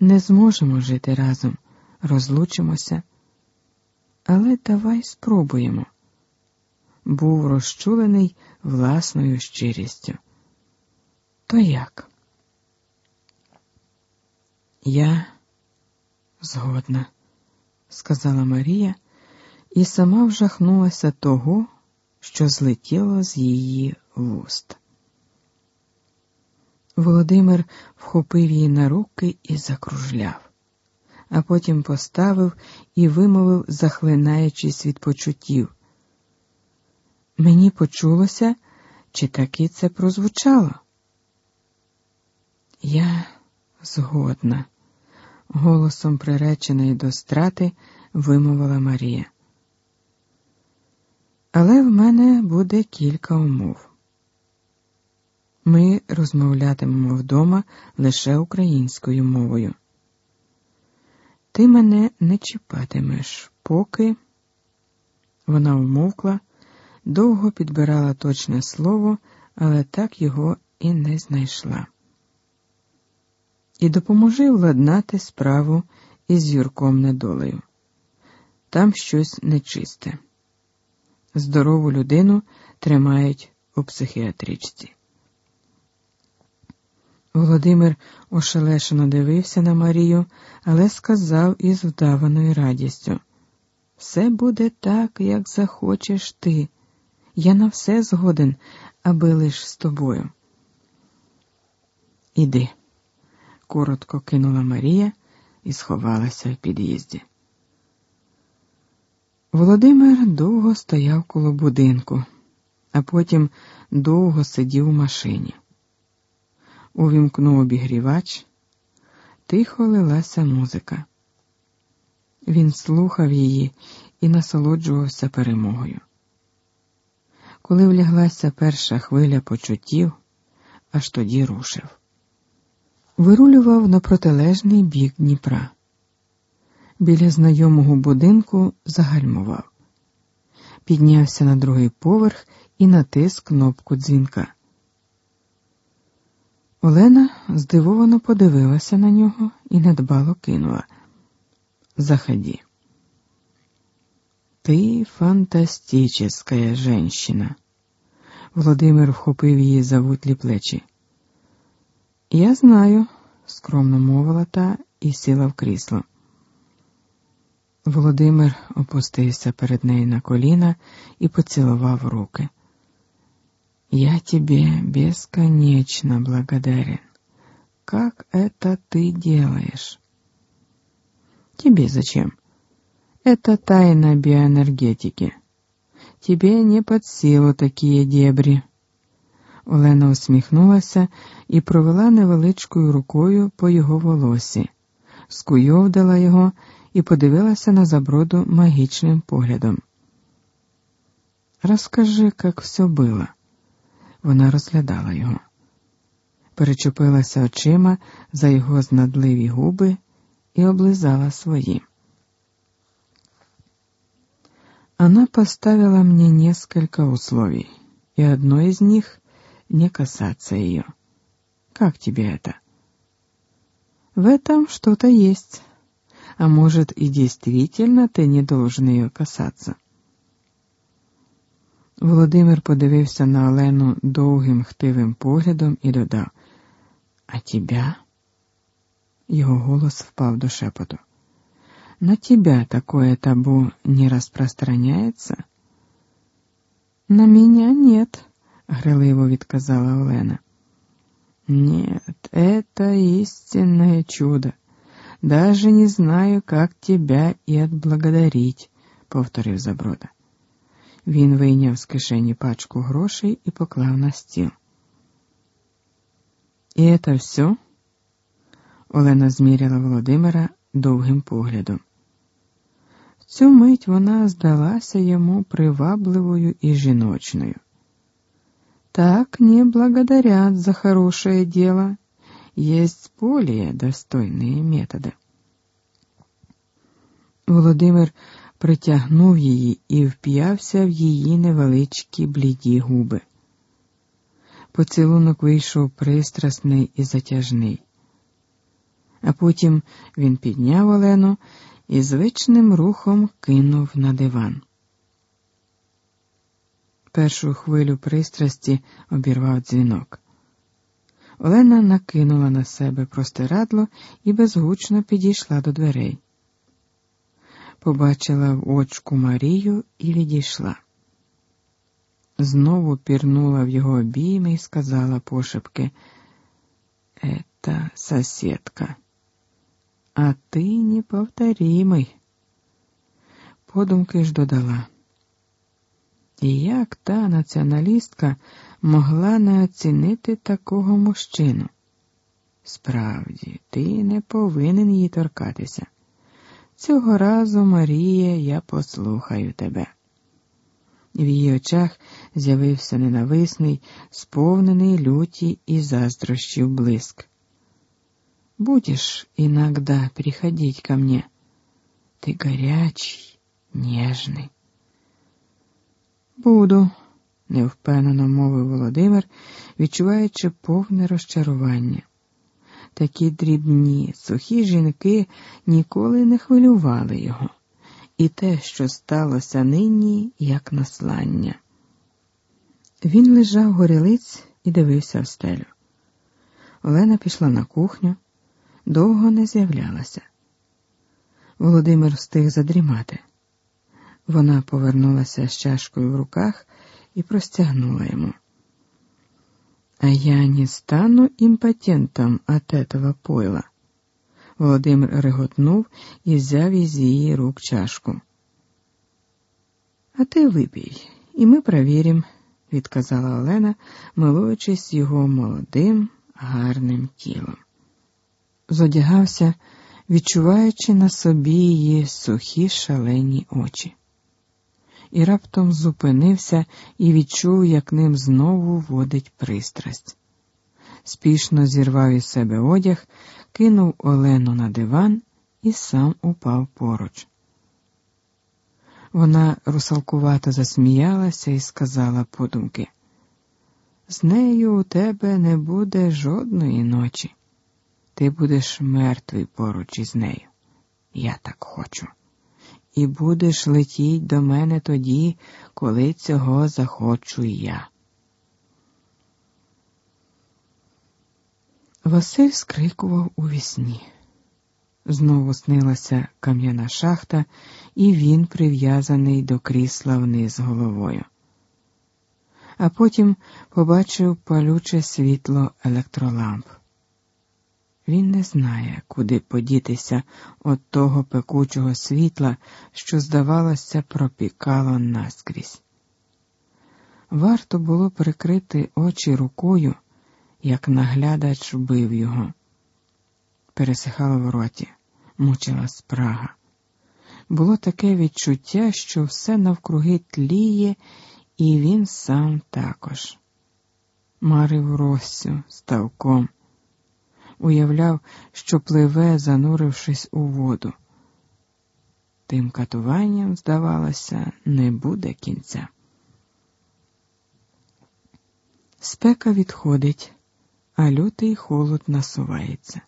не зможемо жити разом, розлучимося, але давай спробуємо. Був розчулений власною щирістю. То як? Я згодна, сказала Марія і сама вжахнулася того, що злетіло з її вуст. Володимир вхопив її на руки і закружляв, а потім поставив і вимовив, захлинаючись від почуттів. Мені почулося, чи таки це прозвучало? Я згодна, голосом приреченої до страти вимовила Марія. Але в мене буде кілька умов. Ми розмовлятимемо вдома лише українською мовою. Ти мене не чіпатимеш, поки вона вмовкла, довго підбирала точне слово, але так його і не знайшла. І допоможи владнати справу із Юрком недолею. Там щось нечисте. Здорову людину тримають у психіатричці. Володимир ошелешено дивився на Марію, але сказав із вдаваною радістю: Все буде так, як захочеш ти. Я на все згоден, аби лиш з тобою. Іди, коротко кинула Марія і сховалася в під'їзді. Володимир довго стояв коло будинку, а потім довго сидів у машині увімкнув обігрівач, тихо лилася музика. Він слухав її і насолоджувався перемогою. Коли вляглася перша хвиля почуттів, аж тоді рушив. Вирулював на протилежний бік Дніпра. Біля знайомого будинку загальмував, піднявся на другий поверх і натис кнопку дзвінка. Олена здивовано подивилася на нього і недбало кинула. Заходи. Ти фантастическая женщина. Володимир вхопив її за вутлі плечі. Я знаю, скромно мовила та і сіла в крісло. Володимир опустився перед нею на коліна і поцілував руки. Я тебе бесконечно благодарен. Как это ты делаешь? Тебе зачем? Это тайна биоэнергетики. Тебе не под силу такие дебрі. Олена усміхнулася і провела невеличкою рукою по його волосі, скуйовдала його і подивилася на заброду магічним поглядом. Розкажи, як все було. Вона розглядала його, перечепилася очима за його знадливі губи і облизала свої. Она поставила мне несколько условий, и одно из них — не касаться ее. Как тебе это? В этом что-то есть, а может и действительно ты не должен ее касаться. Володимир подивився на Олену довгим хтивим поглядом і додав А тебя? Його голос впав до шепоту. На тебя такое табу не распространяется? На меня нет, грыливо відказала Олена. Нет, это истинное чудо. Даже не знаю, как тебя и отблагодарить, повторив Заброда. Він вийняв з кишені пачку грошей і поклав на стіл. І це все? Олена зміряла Володимира довгим поглядом. В цю мить вона здалася йому привабливою і жіночною. Так не благодарят за хорошее дело. Есть более достойные методы. Володимир притягнув її і вп'явся в її невеличкі бліді губи. Поцілунок вийшов пристрасний і затяжний. А потім він підняв Олену і звичним рухом кинув на диван. Першу хвилю пристрасті обірвав дзвінок. Олена накинула на себе простирадло і безгучно підійшла до дверей. Побачила в очку Марію і відійшла. Знову пірнула в його обійми і сказала пошепки «Это соседка, а ти неповторимий». Подумки ж додала. І як та націоналістка могла не оцінити такого мужчину? Справді, ти не повинен її торкатися. Цього разу, Марія, я послухаю тебе. В її очах з'явився ненависний, сповнений люті і заздрощів блиск. Будешь иногда приходить ко мне. Ты горячий, нежный. Буду, невпевнено мовив Володимир, відчуваючи повне розчарування. Такі дрібні, сухі жінки ніколи не хвилювали його, і те, що сталося нині, як наслання. Він лежав горілиць і дивився в стелю. Олена пішла на кухню, довго не з'являлася. Володимир встиг задрімати. Вона повернулася з чашкою в руках і простягнула йому. А я не стану імпотентом от этого пойла. Володимир реготнув і взяв із її рук чашку. А ти випій, і ми провіримо, відказала Олена, милуючись його молодим, гарним тілом. Зодягався, відчуваючи на собі її сухі шалені очі і раптом зупинився і відчув, як ним знову водить пристрасть. Спішно зірвав із себе одяг, кинув Олену на диван і сам упав поруч. Вона русалкувато засміялася і сказала подумки: з нею у тебе не буде жодної ночі. Ти будеш мертвий поруч із нею. Я так хочу і будеш летіть до мене тоді, коли цього захочу я. Василь скрикував у вісні. Знову снилася кам'яна шахта, і він прив'язаний до крісла вниз головою. А потім побачив палюче світло електроламп. Він не знає, куди подітися от того пекучого світла, що, здавалося, пропікало наскрізь. Варто було прикрити очі рукою, як наглядач бив його. Пересихало в роті, мучила спрага. Було таке відчуття, що все навкруги тліє, і він сам також. Марив Россю ставком уявляв, що пливе, занурившись у воду. Тим катуванням, здавалося, не буде кінця. Спека відходить, а лютий холод насувається.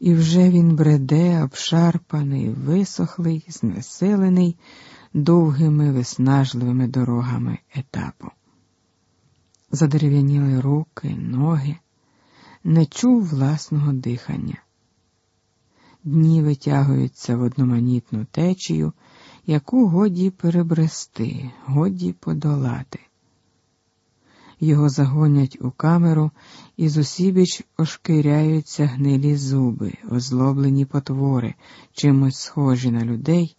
І вже він бреде, обшарпаний, висохлий, знеселений довгими виснажливими дорогами етапу. Задерев'яніли руки, ноги не чув власного дихання. Дні витягуються в одноманітну течію, яку годі перебрести, годі подолати. Його загонять у камеру і зусібіч ошкиряються гнилі зуби, озлоблені потвори, чимось схожі на людей,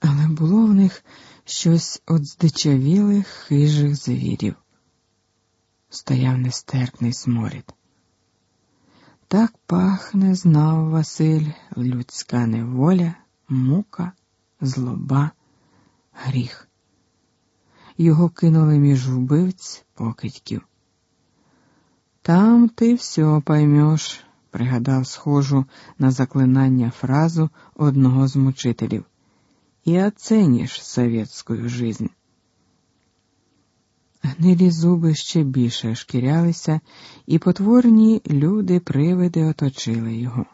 але було в них щось от здичавілих хижих звірів. Стояв нестерпний сморід. Так пахне, знав Василь, людська неволя, мука, злоба, гріх. Його кинули між вбивць покидьків. Там ти все поймеш, пригадав схожу на заклинання фразу одного з мучителів, і оцениш советскую жизнь. Гнилі зуби ще більше шкірялися, і потворні люди-привиди оточили його.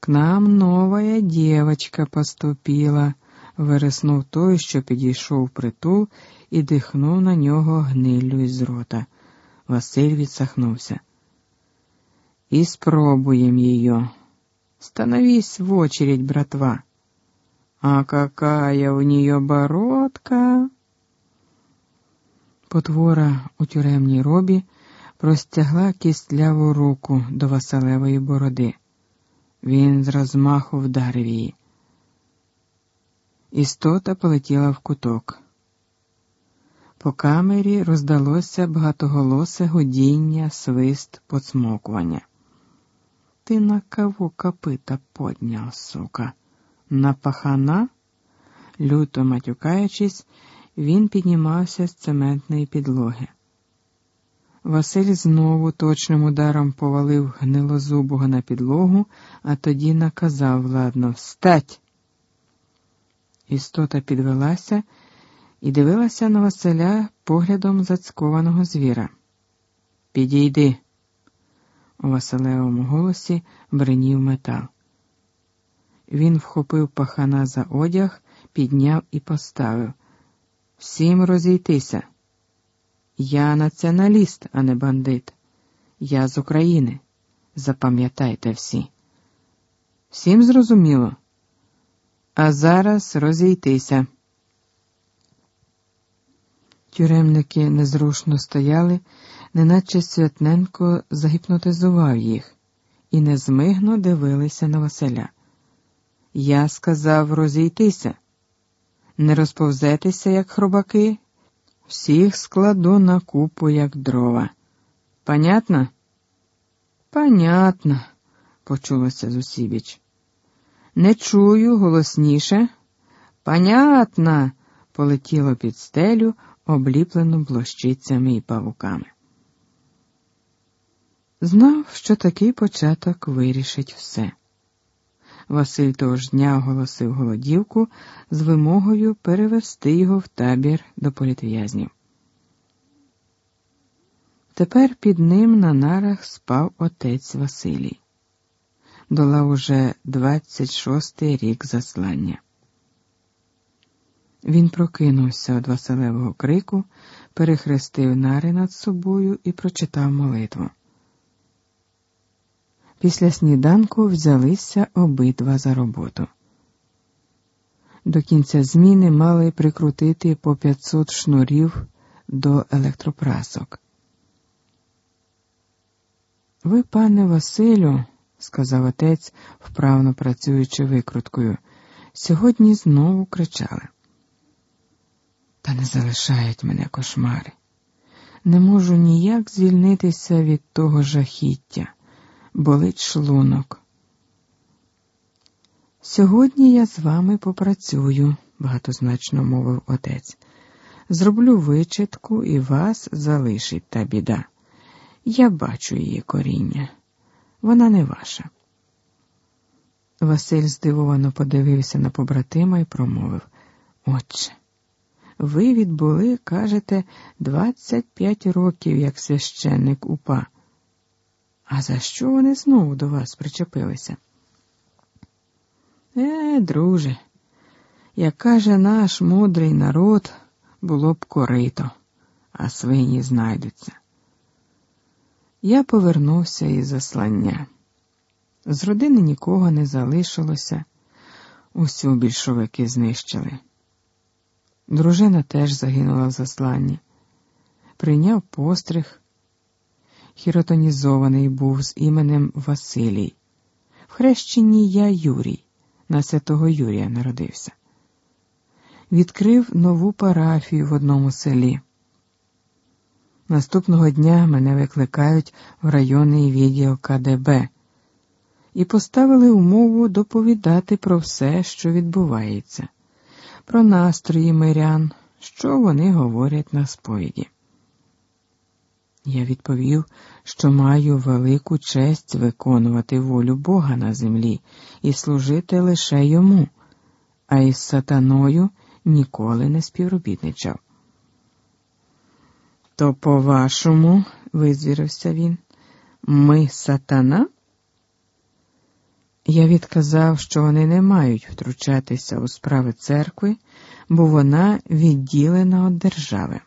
К нам новая девочка поступила, вириснув той, що підійшов притул і дихнув на нього гниллю із рота. Василь відсахнувся. І спробуем ее. Становись в очередь, братва. А какая у нее бородка! Потвора у тюремній робі простягла кістляву руку до Василевої бороди. Він з розмаху вдарив її. Істота полетіла в куток. По камері роздалося багатоголосе годіння, свист, поцмокування. Ти на кого копита подняв, сука? На пахана? Люто матюкаючись, він піднімався з цементної підлоги. Василь знову точним ударом повалив гнилозубого на підлогу, а тоді наказав ладно встать. Істота підвелася і дивилася на Василя поглядом зацькованого звіра. Підійди. У Василевому голосі бринів метал. Він вхопив пахана за одяг, підняв і поставив. Всім розійтися. Я націоналіст, а не бандит. Я з України. Запам'ятайте всі. Всім зрозуміло. А зараз розійтися. Тюремники незрушно стояли, неначе Святненко загіпнотизував їх, і незмигно дивилися на Василя. Я сказав розійтися, не розповзетеся, як хробаки, всіх складу на купу, як дрова. Понятно? Понятно, почулося зусібіч. Не чую голосніше. Понятно, полетіло під стелю, обліплену блощицями і павуками. Знав, що такий початок вирішить все. Василь того ж дня оголосив голодівку з вимогою перевести його в табір до політв'язнів. Тепер під ним на нарах спав отець Василій. Долав уже 26-й рік заслання. Він прокинувся від Василевого крику, перехрестив нари над собою і прочитав молитву. Після сніданку взялися обидва за роботу. До кінця зміни мали прикрутити по 500 шнурів до електропрасок. Ви, пане Василю, сказав отець, вправно працюючи викруткою, сьогодні знову кричали. Та не залишають мене кошмари. Не можу ніяк звільнитися від того жахіття болить шлунок. Сьогодні я з вами попрацюю, багатозначно мовив отець. Зроблю вичитку і вас залишить та біда. Я бачу її коріння. Вона не ваша. Василь здивовано подивився на побратима і промовив Отче, ви відбули, кажете, 25 років як священник упа. А за що вони знову до вас причепилися? Е, друже, як каже наш мудрий народ, було б корито, а свині знайдуться. Я повернувся із заслання. З родини нікого не залишилося, усю більшовики знищили. Дружина теж загинула в засланні, прийняв постриг хіротонізований був з іменем Василій. В хрещенні я Юрій, на святого Юрія народився. Відкрив нову парафію в одному селі. Наступного дня мене викликають в районний відділ КДБ і поставили умову доповідати про все, що відбувається, про настрої мирян, що вони говорять на сповіді. Я відповів, що маю велику честь виконувати волю Бога на землі і служити лише йому, а із сатаною ніколи не співробітничав. То, по вашому, визвірився він, ми сатана? Я відказав, що вони не мають втручатися у справи церкви, бо вона відділена від держави.